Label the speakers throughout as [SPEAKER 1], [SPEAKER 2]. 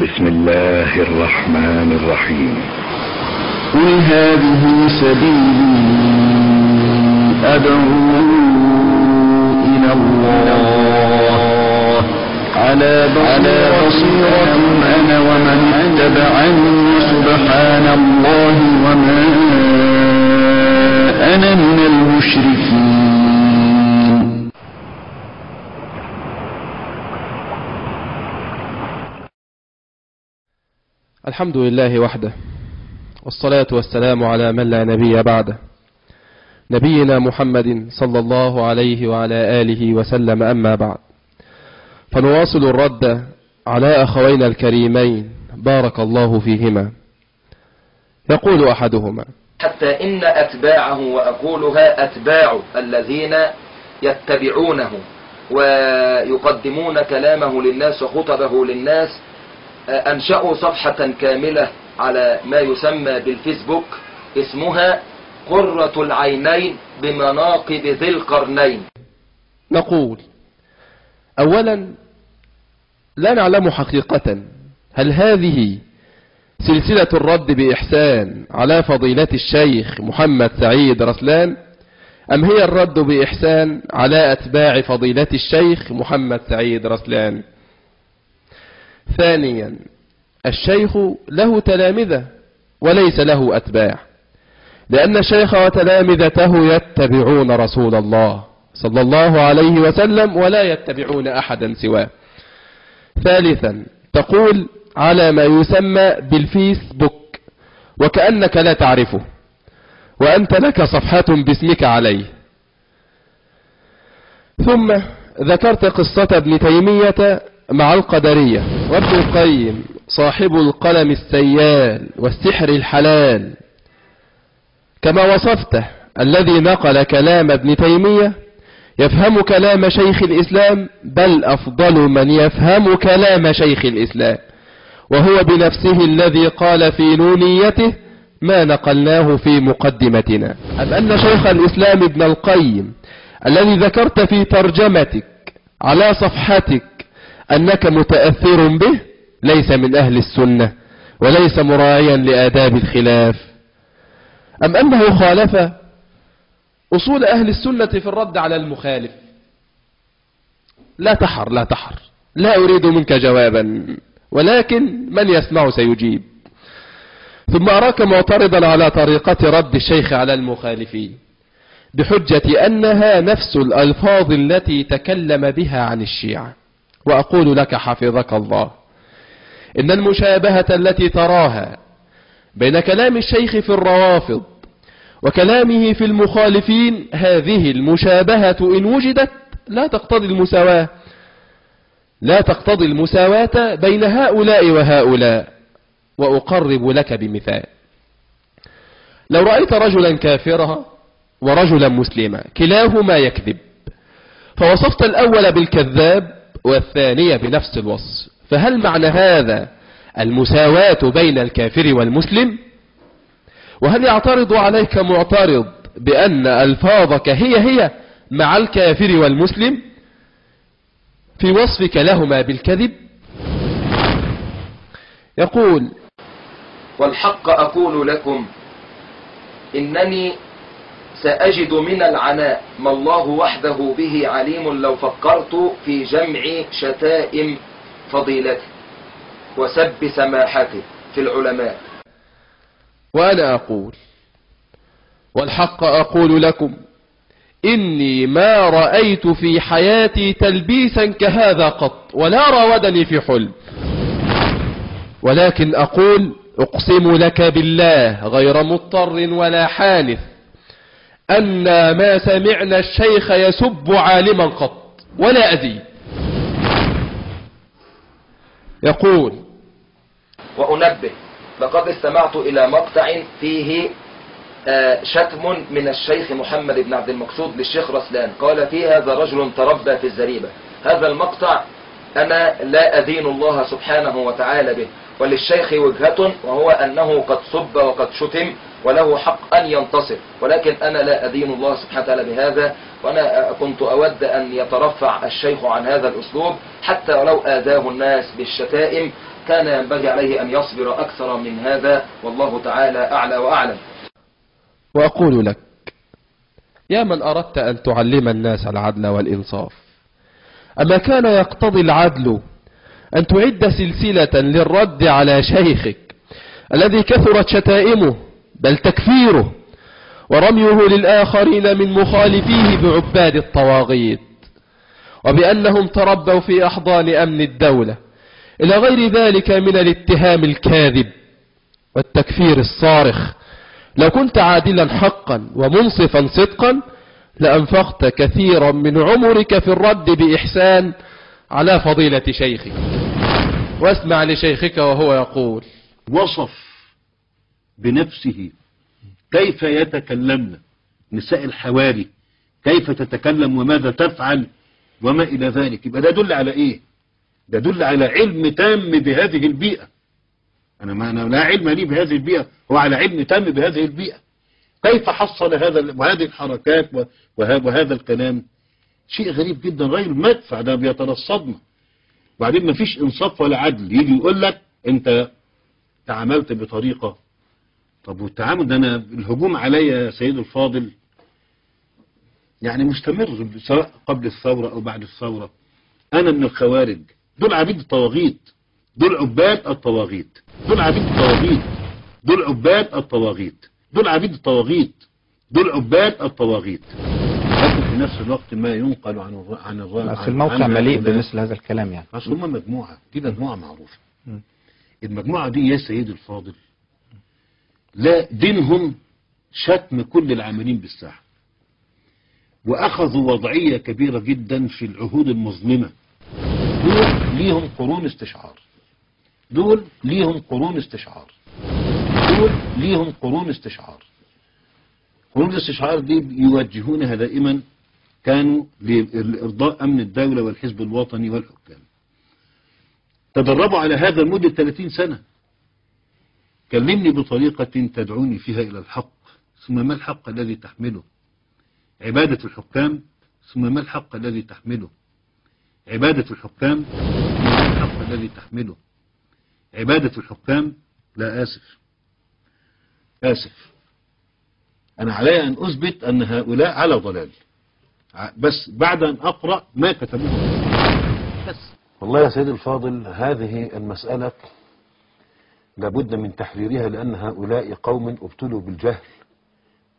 [SPEAKER 1] بسم الله الرحمن الرحيم.
[SPEAKER 2] قل هذه سبيلي أدعو إلى الله. على بصيرة أنا ومن اتبعني سبحان الله وما أنا من المشركين.
[SPEAKER 3] الحمد لله وحده والصلاة والسلام على من لا نبي بعده نبينا محمد صلى الله عليه وعلى آله وسلم أما بعد. فنواصل الرد على أخوينا الكريمين بارك الله فيهما. يقول أحدهما
[SPEAKER 4] حتى إن أتباعه وأقولها أتباع الذين يتبعونه ويقدمون كلامه للناس وخطبه للناس أنشأوا صفحة كاملة على ما يسمى بالفيسبوك اسمها قرة العينين بمناقب ذي القرنين.
[SPEAKER 3] نقول أولا لا نعلم حقيقة. هل هذه سلسلة الرد بإحسان على فضيلة الشيخ محمد سعيد رسلان أم هي الرد بإحسان على أتباع فضيلة الشيخ محمد سعيد رسلان؟ ثانيا الشيخ له تلامذة وليس له أتباع لأن الشيخ وتلامذته يتبعون رسول الله صلى الله عليه وسلم ولا يتبعون أحدا سواه. ثالثا تقول على ما يسمى بالفيسبوك وكأنك لا تعرفه وأنت لك صفحة باسمك عليه. ثم ذكرت قصة ابن تيمية مع القدرية. وابن القيم صاحب القلم السيال والسحر الحلال. كما وصفته الذي نقل كلام ابن تيمية يفهم كلام شيخ الإسلام بل أفضل من يفهم كلام شيخ الإسلام. وهو بنفسه الذي قال في نونيته ما نقلناه في مقدمتنا. أم أن شيخ الإسلام ابن القيم الذي ذكرت في ترجمتك على صفحتك أنك متأثر به ليس من أهل السنة وليس مراعيا لآداب الخلاف. أم أنه خالف أصول أهل السنة في الرد على المخالف؟ لا تحر لا تحر. لا أريد منك جوابا ولكن من يسمع سيجيب. ثم أراك معترضا على طريقة رد الشيخ على المخالفين بحجة أنها نفس الألفاظ التي تكلم بها عن الشيعة. وأقول لك حفظك الله. إن المشابهة التي تراها بين كلام الشيخ في الروافض وكلامه في المخالفين هذه المشابهة إن وجدت لا تقتضي المساواة لا تقتضي المساواة بين هؤلاء وهؤلاء. وأقرب لك بمثال. لو رأيت رجلا كافرا ورجلا مسلما كلاهما يكذب فوصفت الأول بالكذاب والثانية بنفس الوصف. فهل معنى هذا المساواة بين الكافر والمسلم؟ وهل يعترض عليك معترض بأن ألفاظك هي هي مع الكافر والمسلم؟ في وصفك لهما بالكذب؟ يقول
[SPEAKER 4] والحق أقول لكم إنني سأجد من العناء ما الله وحده به عليم لو فكرت في جمع شتائم فضيلته. وسب سماحته في العلماء.
[SPEAKER 3] وأنا أقول والحق أقول لكم إني ما رأيت في حياتي تلبيسا كهذا قط ولا راودني في حلم. ولكن أقول أقسم لك بالله غير مضطر ولا حانث. أن ما سمعنا الشيخ يسب عالما قط ولا أزيد يقول
[SPEAKER 4] وأنبه لقد استمعت إلى مقطع فيه شتم من الشيخ محمد بن عبد المقصود للشيخ رسلان. قال فيه هذا رجل تربى في الزريبة. هذا المقطع أنا لا أدين الله سبحانه وتعالى به. وللشيخ وجهة وهو أنه قد صب وقد شتم وله حق أن ينتصر. ولكن أنا لا أدين الله سبحانه وتعالى بهذا وأنا كنت أود أن يترفع الشيخ عن هذا الأسلوب حتى ولو آذاه الناس بالشتائم كان ينبغي عليه أن يصبر أكثر من هذا والله تعالى أعلى وأعلم.
[SPEAKER 3] وأقول لك يا من أردت أن تعلم الناس العدل والإنصاف أما كان يقتضي العدل أن تعد سلسلة للرد على شيخك الذي كثرت شتائمه بل تكفيره ورميه للآخرين من مخالفيه بعباد الطواغيت وبأنهم تربوا في أحضان أمن الدولة إلى غير ذلك من الاتهام الكاذب والتكفير الصارخ. لو كنت عادلا حقا ومنصفا صدقا لأنفقت كثيرا من عمرك في الرد بإحسان على فضيلة شيخك. واسمع لشيخك وهو يقول
[SPEAKER 5] وصف بنفسه. كيف يتكلمن نساء الحواري؟ كيف تتكلم وماذا تفعل؟ وما إلى ذلك؟ يبقى ده دل على إيه؟ ده دل على علم تام بهذه البيئة. أنا ما أنا لا علم لي بهذه البيئة هو على علم تام بهذه البيئة. كيف حصل هذا وهذه الحركات وهذا الكلام؟ شيء غريب جدا. غير مدفع ده بيترصدنا. وبعدين ما فيش إنصاف ولا عدل. يجي يقول لك أنت تعاملت بطريقة طب والتعامل ده أنا الهجوم علي يا سيد الفاضل يعني مستمر سواء قبل الثورة أو بعد الثورة. أنا من الخوارج. دول عبيد الطواغيت. دول عباد الطواغيت. دول عبيد الطواغيت. دول عباد الطواغيت. دول عبيد الطواغيت. دول عباد الطواغيت. لكن في نفس الوقت ما ينقل عن عن الرجل
[SPEAKER 6] في الموقع مليء بمثل هذا الكلام يعني.
[SPEAKER 5] أصل هم مجموعة. دي مجموعة معروفة. المجموعة دي يا سيد الفاضل لا دينهم شتم كل العاملين بالساحة. وأخذوا وضعية كبيرة جدا في العهود المظلمة. دول ليهم قرون استشعار. دول ليهم قرون استشعار. دول ليهم قرون استشعار. قرون الاستشعار دي يوجهونها دائما كانوا لإرضاء أمن الدولة والحزب الوطني والحكام. تدربوا على هذا لمدة 30 سنة. كلمني بطريقة تدعوني فيها إلى الحق. ثم ما الحق الذي تحمله؟ عبادة الحكام ثم ما الحق الذي تحمله؟ عبادة الحكام ما الحق الذي تحمله؟ عبادة الحكام لا آسف. آسف. أنا علي أن أثبت أن هؤلاء على ضلال. بس بعد أن أقرأ ما كتبوه. بس.
[SPEAKER 7] والله يا سيدي الفاضل هذه المسألة لابد من تحريرها لأن هؤلاء قوم ابتلوا بالجهل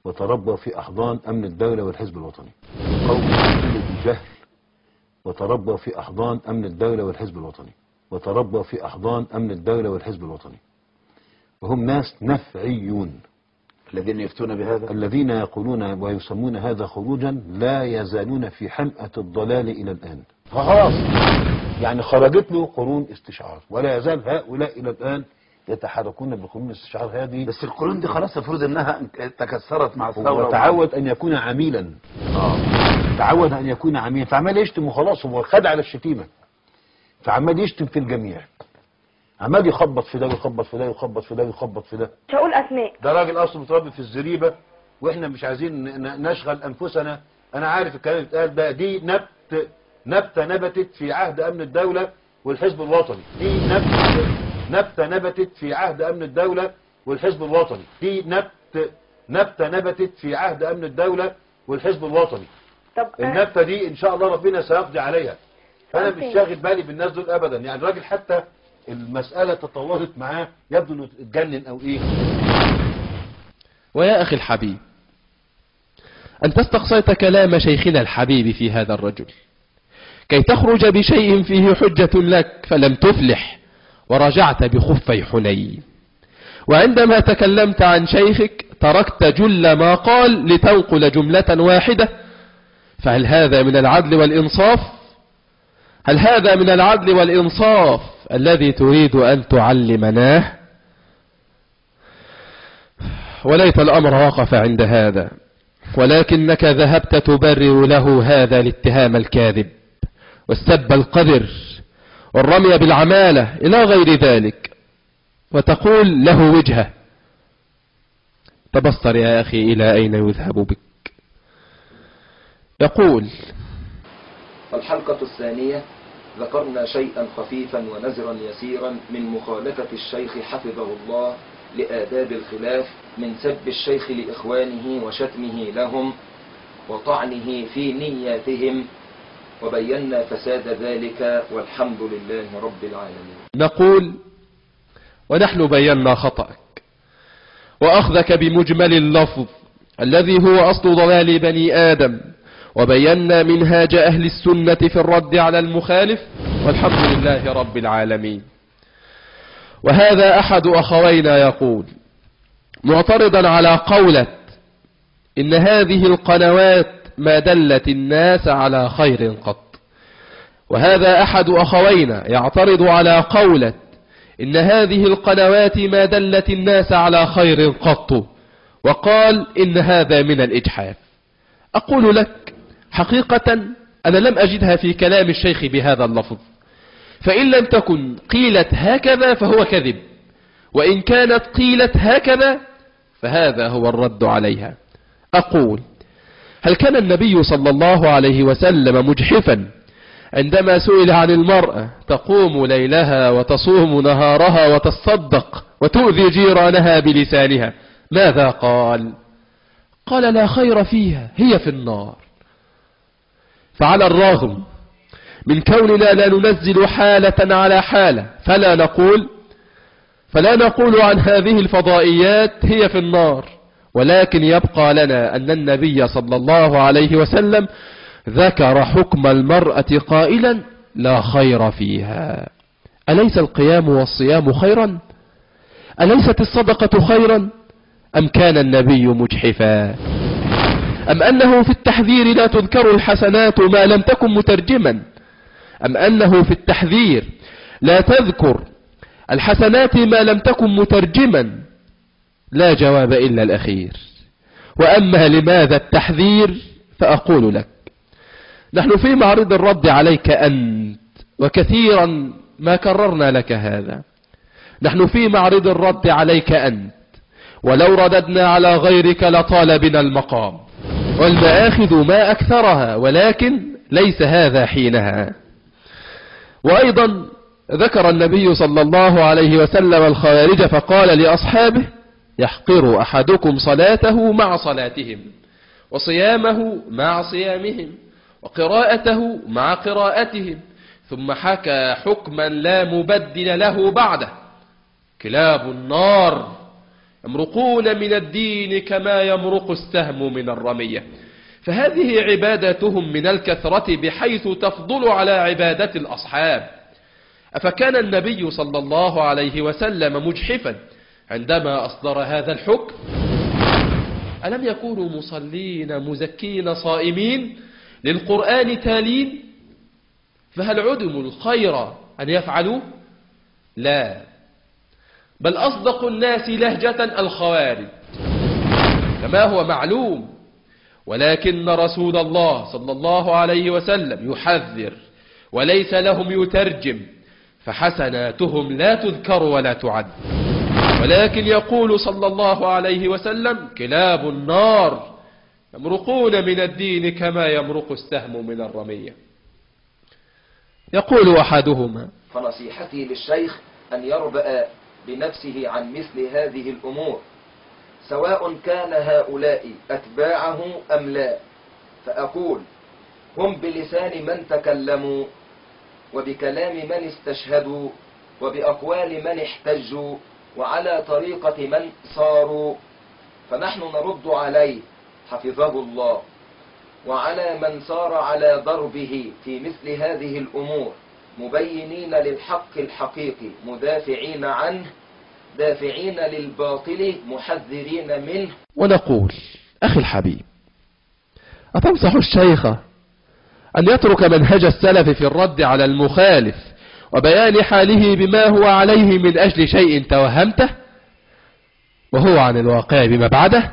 [SPEAKER 7] وتربوا في أحضان أمن الدولة والحزب الوطني. قوم ابتلوا بالجهل وتربوا في أحضان أمن الدولة والحزب الوطني. وتربوا في أحضان أمن الدولة والحزب الوطني. وهم ناس نفعيون.
[SPEAKER 6] الذين يفتون بهذا؟
[SPEAKER 7] الذين يقولون ويسمون هذا خروجا لا يزالون في حمأة الضلال إلى الآن. فخلاص يعني خرجت له قرون استشعار. ولا يزال هؤلاء إلى الآن يتحركون بقرون الاستشعار هذه
[SPEAKER 6] بس القرون دي خلاص المفروض إنها تكسرت مع الثورة
[SPEAKER 7] وتعود أن يكون عميلا.
[SPEAKER 6] آه.
[SPEAKER 7] تعود أن يكون عميلا. فعمال يشتم وخلاص هو خد على الشتيمة. فعمال يشتم في الجميع. عمال يخبط في ده ويخبط في ده ويخبط في ده ويخبط في ده.
[SPEAKER 8] مش هقول أسماء.
[SPEAKER 7] ده راجل أصله متربي في الزريبة وإحنا مش عايزين ن- نشغل أنفسنا. أنا عارف الكلام اللي اتقال ده. دي نبت نبتة نبتت في عهد أمن الدولة والحزب الوطني. دي نبت نبتة نبتت في عهد أمن الدولة والحزب الوطني. دي نبت نبتة نبتت في عهد أمن الدولة والحزب الوطني.
[SPEAKER 8] طب آه،
[SPEAKER 7] النبتة دي إن شاء الله ربنا سيقضي عليها. فانا مش. شاغل بالي بالناس دول ابدا. يعني الراجل حتى المسألة تطورت معاه. يبدو إنه اتجنن أو إيه.
[SPEAKER 3] ويا أخي الحبيب أنت استقصيت كلام شيخنا الحبيب في هذا الرجل. كي تخرج بشيء فيه حجة لك فلم تفلح. ورجعت بخفي حنين. وعندما تكلمت عن شيخك تركت جل ما قال لتنقل جملة واحدة. فهل هذا من العدل والإنصاف؟ هل هذا من العدل والإنصاف الذي تريد أن تعلمناه؟ وليت الأمر وقف عند هذا ولكنك ذهبت تبرر له هذا الاتهام الكاذب. والسب القذر والرمي بالعمالة إلى غير ذلك. وتقول له وجهة. تبصر يا أخي إلى أين يذهب بك؟ يقول
[SPEAKER 4] الحلقة الثانية ذكرنا شيئا خفيفا ونزرا يسيرا من مخالفة الشيخ حفظه الله لآداب الخلاف من سب الشيخ لإخوانه وشتمه لهم وطعنه في نياتهم وبينا فساد ذلك والحمد لله رب العالمين.
[SPEAKER 3] نقول ونحن بينا خطأك. وأخذك بمجمل اللفظ الذي هو أصل ضلال بني آدم وبينا منهاج أهل السنة في الرد على المخالف والحمد لله رب العالمين. وهذا أحد أخوينا يقول معترضا على قولة إن هذه القنوات ما دلت الناس على خير قط. وهذا أحد أخوينا يعترض على قولة إن هذه القنوات ما دلت الناس على خير قط وقال إن هذا من الإجحاف. أقول لك حقيقة أنا لم أجدها في كلام الشيخ بهذا اللفظ. فإن لم تكن قيلت هكذا فهو كذب وإن كانت قيلت هكذا فهذا هو الرد عليها. أقول هل كان النبي صلى الله عليه وسلم مجحفا؟ عندما سئل عن المرأة تقوم ليلها وتصوم نهارها وتصدق وتؤذي جيرانها بلسانها. ماذا قال؟ قال لا خير فيها هي في النار. فعلى الرغم من كوننا لا ننزل حالة على حالة فلا نقول فلا نقول عن هذه الفضائيات هي في النار. ولكن يبقى لنا أن النبي صلى الله عليه وسلم ذكر حكم المرأة قائلا لا خير فيها. أليس القيام والصيام خيرا؟ أليست الصدقة خيرا؟ أم كان النبي مجحفا؟ أم أنه في التحذير لا تذكر الحسنات ما لم تكن مترجما؟ أم أنه في التحذير لا تذكر الحسنات ما لم تكن مترجما؟ لا جواب إلا الأخير. وأما لماذا التحذير؟ فأقول لك. نحن في معرض الرد عليك أنت وكثيرا ما كررنا لك هذا. نحن في معرض الرد عليك أنت. ولو رددنا على غيرك لطال بنا المقام. والمآخذ ما أكثرها ولكن ليس هذا حينها. وأيضا ذكر النبي صلى الله عليه وسلم الخوارج فقال لأصحابه يحقر أحدكم صلاته مع صلاتهم وصيامه مع صيامهم وقراءته مع قراءتهم ثم حكى حكما لا مبدل له بعده. كلاب النار يمرقون من الدين كما يمرق السهم من الرمية. فهذه عباداتهم من الكثرة بحيث تفضل على عبادة الأصحاب. أفكان النبي صلى الله عليه وسلم مجحفا عندما أصدر هذا الحكم ألم يكونوا مصلين مزكين صائمين؟ للقرآن تالين؟ فهل عدموا الخير أن يفعلوا؟ لا. بل أصدق الناس لهجة الخوارج. كما هو معلوم ولكن رسول الله صلى الله عليه وسلم يحذر وليس لهم يترجم فحسناتهم لا تذكر ولا تعد. ولكن يقول صلى الله عليه وسلم كلاب النار يمرقون من الدين كما يمرق السهم من الرمية. يقول أحدهما
[SPEAKER 4] فنصيحتي للشيخ أن يربأ بنفسه عن مثل هذه الأمور سواء كان هؤلاء أتباعه أم لا. فأقول هم بلسان من تكلموا وبكلام من استشهدوا وبأقوال من احتجوا وعلى طريقة من صاروا فنحن نرد عليه. حفظه الله. وعلى من صار على ضربه في مثل هذه الأمور. مبينين للحق الحقيقي. مدافعين عنه. دافعين للباطل. محذرين منه.
[SPEAKER 3] ونقول أخي الحبيب أتنصح الشيخ أن يترك منهج السلف في الرد على المخالف وبيان حاله بما هو عليه من أجل شيء توهمته وهو عن الواقع بما بعده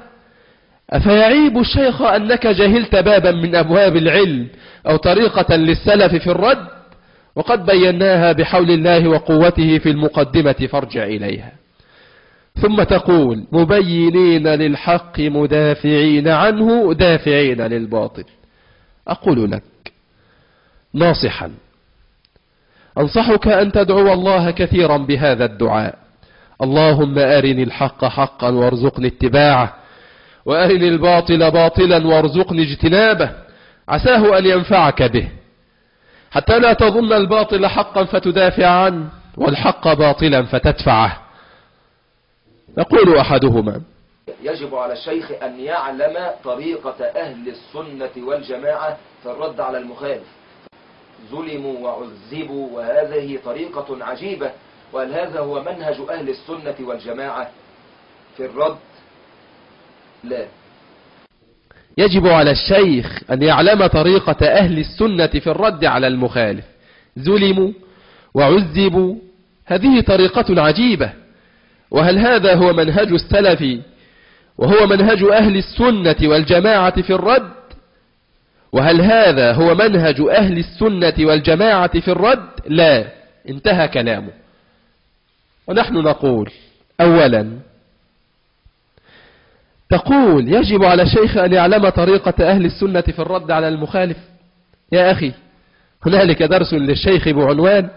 [SPEAKER 3] أفيعيب الشيخ أنك جهلت بابا من أبواب العلم أو طريقة للسلف في الرد وقد بيناها بحول الله وقوته في المقدمة فارجع إليها. ثم تقول مبينين للحق مدافعين عنه دافعين للباطل. أقول لك ناصحا أنصحك أن تدعو الله كثيرا بهذا الدعاء. اللهم أرني الحق حقا وارزقني اتباعه وأرني الباطل باطلا وارزقني اجتنابه. عساه أن ينفعك به. حتى لا تظن الباطل حقا فتدافع عنه والحق باطلا فتدفعه. يقول أحدهما
[SPEAKER 4] يجب على الشيخ أن يعلم طريقة أهل السنة والجماعة في الرد على المخالف. ظلموا وعذبوا وهذه طريقة عجيبة. وهل هذا هو منهج أهل السنة والجماعة؟ في الرد لا.
[SPEAKER 3] يجب على الشيخ أن يعلم طريقة أهل السنة في الرد على المخالف. ظلموا وعذبوا هذه طريقة عجيبة. وهل هذا هو منهج السلف؟ وهو منهج أهل السنة والجماعة في الرد؟ وهل هذا هو منهج أهل السنة والجماعة في الرد؟ لا. انتهى كلامه. ونحن نقول أولا تقول يجب على الشيخ أن يعلم طريقة أهل السنة في الرد على المخالف. يا أخي هنالك درس للشيخ بعنوان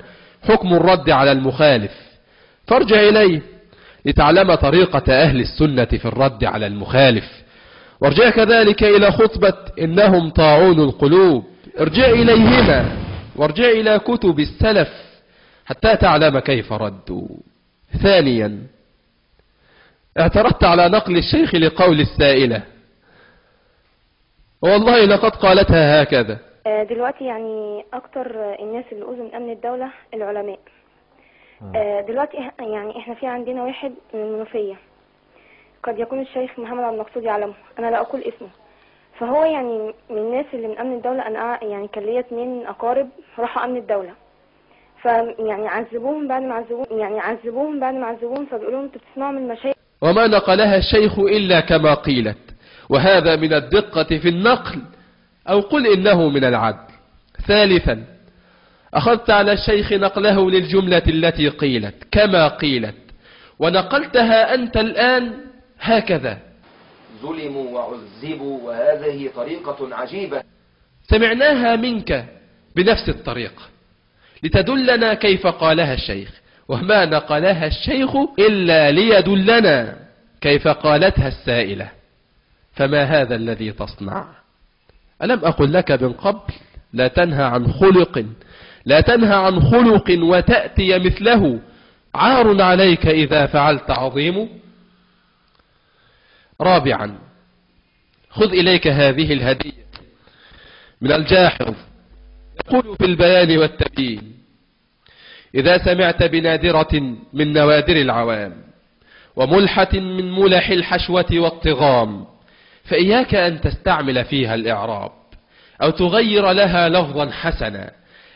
[SPEAKER 3] حكم الرد على المخالف. فارجع إليه لتعلم طريقة أهل السنة في الرد على المخالف. وارجع كذلك إلى خطبة إنهم طاعون القلوب. ارجع إليهما. وارجع إلى كتب السلف حتى تعلم كيف ردوا. ثانيا اعترضت على نقل الشيخ لقول السائلة. والله لقد قالتها هكذا.
[SPEAKER 8] آه، دلوقتي يعني أكتر الناس اللي اذوا من أمن الدولة العلماء. آه، دلوقتي إح- يعني إحنا في عندنا واحد من المنوفية. قد يكون الشيخ محمد عبد المقصود يعلمه. أنا لا أقول اسمه. فهو يعني من الناس اللي من أمن الدولة. أع- يعني كان ليا اتنين أقارب راحوا أمن الدولة. فيعني عذبوهم بعد ما عذبوهم. يعني عذبوهم بعد ما عذبوهم. فبيقولوا لهم أنتوا بتسمعوا من المشايخ.
[SPEAKER 3] وما نقلها الشيخ إلا كما قيلت. وهذا من الدقة في النقل. أو قل إنه من العدل. ثالثا أخذت على الشيخ نقله للجملة التي قيلت. كما قيلت. ونقلتها أنت الآن هكذا.
[SPEAKER 4] ظلموا وعذبوا وهذه طريقة عجيبة.
[SPEAKER 3] سمعناها منك بنفس الطريقة. لتدلنا كيف قالها الشيخ. وما نقلها الشيخ إلا ليدلنا كيف قالتها السائلة. فما هذا الذي تصنع؟ ألم أقل لك من قبل؟ لا تنهى عن خلق. لا تنهى عن خلق وتأتي مثله. عار عليك إذا فعلت عظيم رابعا. خذ إليك هذه الهدية من الجاحظ. يقول في البيان والتبيين إذا سمعت بنادرة من نوادر العوام وملحة من ملح الحشوة والطغام فإياك أن تستعمل فيها الإعراب أو تغير لها لفظا حسنا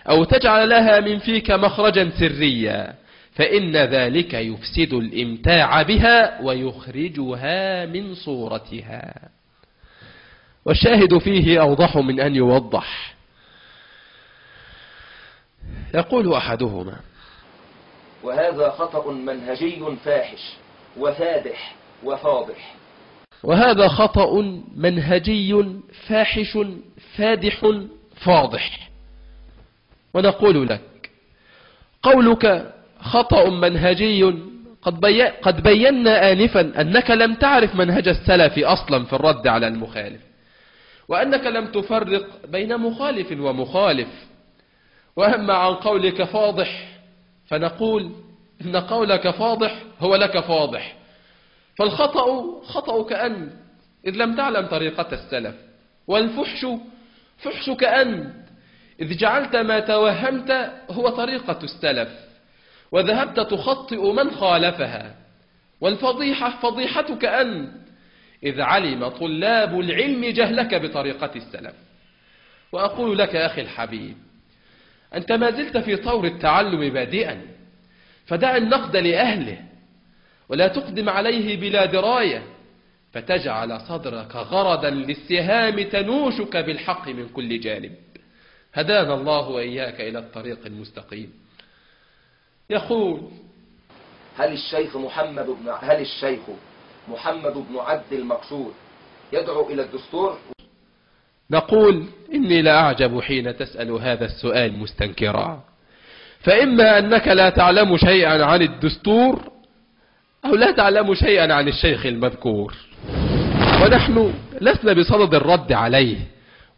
[SPEAKER 3] أو تجعل لها من فيك مخرجا سريا. فإن ذلك يفسد الإمتاع بها ويخرجها من صورتها. والشاهد فيه أوضح من أن يوضح. يقول أحدهما
[SPEAKER 4] وهذا خطأ منهجي فاحش وفادح وفاضح.
[SPEAKER 3] وهذا خطأ منهجي فاحش فادح فاضح. ونقول لك قولك خطأ منهجي. قد, بي قد بينا آنفا أنك لم تعرف منهج السلف أصلا في الرد على المخالف وأنك لم تفرق بين مخالف ومخالف. وأما عن قولك فاضح فنقول إن قولك فاضح هو لك فاضح. فالخطأ خطأك أنت إذ لم تعلم طريقة السلف. والفحش فحشك أنت إذ جعلت ما توهمت هو طريقة السلف. وذهبت تخطئ من خالفها. والفضيحة فضيحتك أنت إذ علم طلاب العلم جهلك بطريقة السلف. وأقول لك أخي الحبيب أنت ما زلت في طور التعلم بادئا فدع النقد لأهله ولا تقدم عليه بلا دراية فتجعل صدرك غرضا للسهام تنوشك بالحق من كل جانب. هدانا الله وإياك إلى الطريق المستقيم. يقول
[SPEAKER 4] هل الشيخ محمد بن هل الشيخ محمد بن عبد المقصود يدعو إلى الدستور؟
[SPEAKER 3] نقول إني لأعجب حين تسأل هذا السؤال مستنكرا. فإما أنك لا تعلم شيئا عن الدستور أو لا تعلم شيئا عن الشيخ المذكور. ونحن لسنا بصدد الرد عليه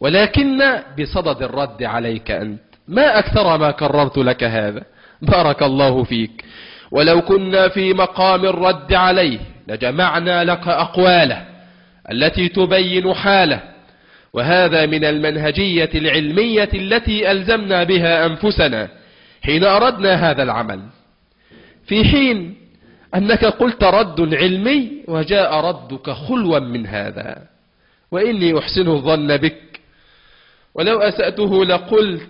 [SPEAKER 3] ولكن بصدد الرد عليك أنت. ما أكثر ما كررت لك هذا؟ بارك الله فيك. ولو كنا في مقام الرد عليه لجمعنا لك أقواله التي تبين حاله. وهذا من المنهجية العلمية التي ألزمنا بها أنفسنا حين أردنا هذا العمل. في حين أنك قلت رد علمي وجاء ردك خلوا من هذا. وإني أحسن الظن بك. ولو أسأته لقلت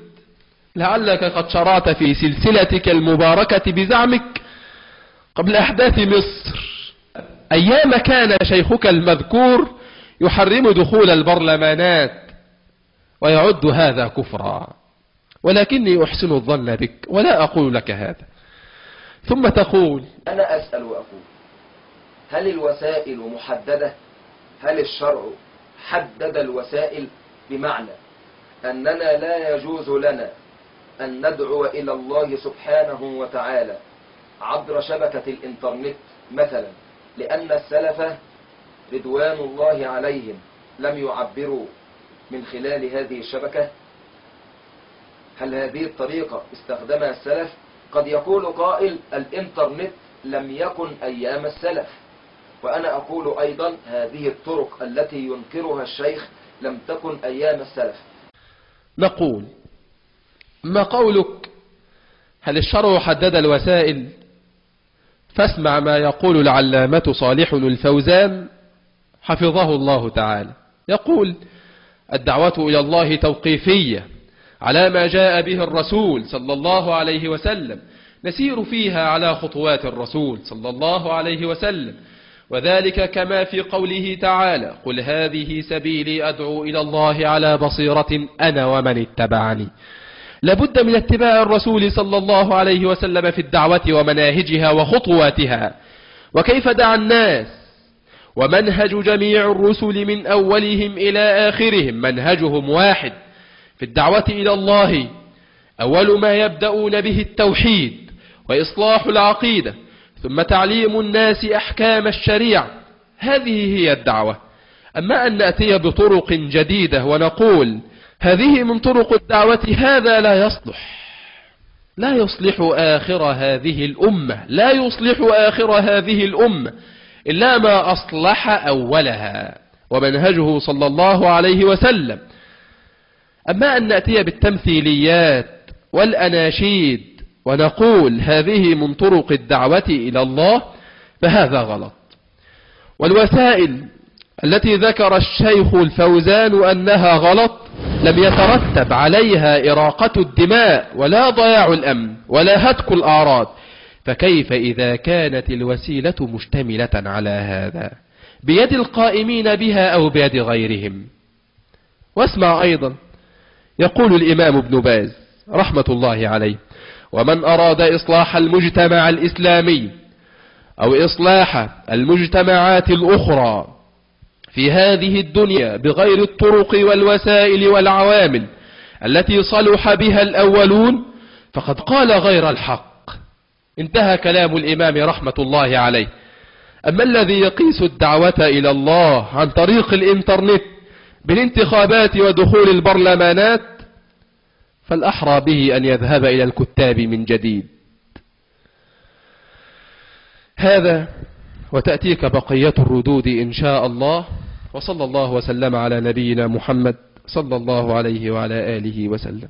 [SPEAKER 3] لعلك قد شرعت في سلسلتك المباركة بزعمك قبل أحداث مصر. أيام كان شيخك المذكور يحرم دخول البرلمانات ويعد هذا كفرا. ولكني أحسن الظن بك ولا أقول لك هذا. ثم تقول
[SPEAKER 4] أنا أسأل وأقول هل الوسائل محددة؟ هل الشرع حدد الوسائل؟ بمعنى أننا لا يجوز لنا أن ندعو إلى الله سبحانه وتعالى عبر شبكة الإنترنت مثلا لأن السلف رضوان الله عليهم لم يعبروا من خلال هذه الشبكة. هل هذه الطريقة استخدمها السلف؟ قد يقول قائل الإنترنت لم يكن أيام السلف. وأنا أقول أيضا هذه الطرق التي ينكرها الشيخ لم تكن أيام السلف.
[SPEAKER 3] نقول ما قولك؟ هل الشرع حدد الوسائل؟ فاسمع ما يقول العلامة صالح الفوزان حفظه الله تعالى. يقول الدعوة إلى الله توقيفية على ما جاء به الرسول صلى الله عليه وسلم نسير فيها على خطوات الرسول صلى الله عليه وسلم. وذلك كما في قوله تعالى قل هذه سبيلي أدعو إلى الله على بصيرة أنا ومن اتبعني. لابد من اتباع الرسول صلى الله عليه وسلم في الدعوة ومناهجها وخطواتها. وكيف دعا الناس؟ ومنهج جميع الرسل من أولهم إلى آخرهم منهجهم واحد في الدعوة إلى الله. أول ما يبدأون به التوحيد وإصلاح العقيدة ثم تعليم الناس أحكام الشريعة. هذه هي الدعوة. أما أن نأتي بطرق جديدة ونقول هذه من طرق الدعوة هذا لا يصلح. لا يصلح آخر هذه الأمة لا يصلح آخر هذه الأمة إلا ما أصلح أولها ومنهجه صلى الله عليه وسلم. أما أن نأتي بالتمثيليات والأناشيد ونقول هذه من طرق الدعوة إلى الله فهذا غلط. والوسائل التي ذكر الشيخ الفوزان أنها غلط لم يترتب عليها إراقة الدماء ولا ضياع الأمن ولا هتك الأعراض. فكيف إذا كانت الوسيلة مشتملة على هذا؟ بيد القائمين بها أو بيد غيرهم؟ واسمع أيضا. يقول الإمام ابن باز رحمة الله عليه ومن أراد إصلاح المجتمع الإسلامي أو إصلاح المجتمعات الأخرى في هذه الدنيا بغير الطرق والوسائل والعوامل التي صلح بها الأولون فقد قال غير الحق. انتهى كلام الإمام رحمة الله عليه. أما الذي يقيس الدعوة إلى الله عن طريق الإنترنت بالانتخابات ودخول البرلمانات فالأحرى به أن يذهب إلى الكتاب من جديد. هذا وتأتيك بقية الردود إن شاء الله. وصلى الله وسلم على نبينا محمد صلى الله عليه وعلى آله وسلم.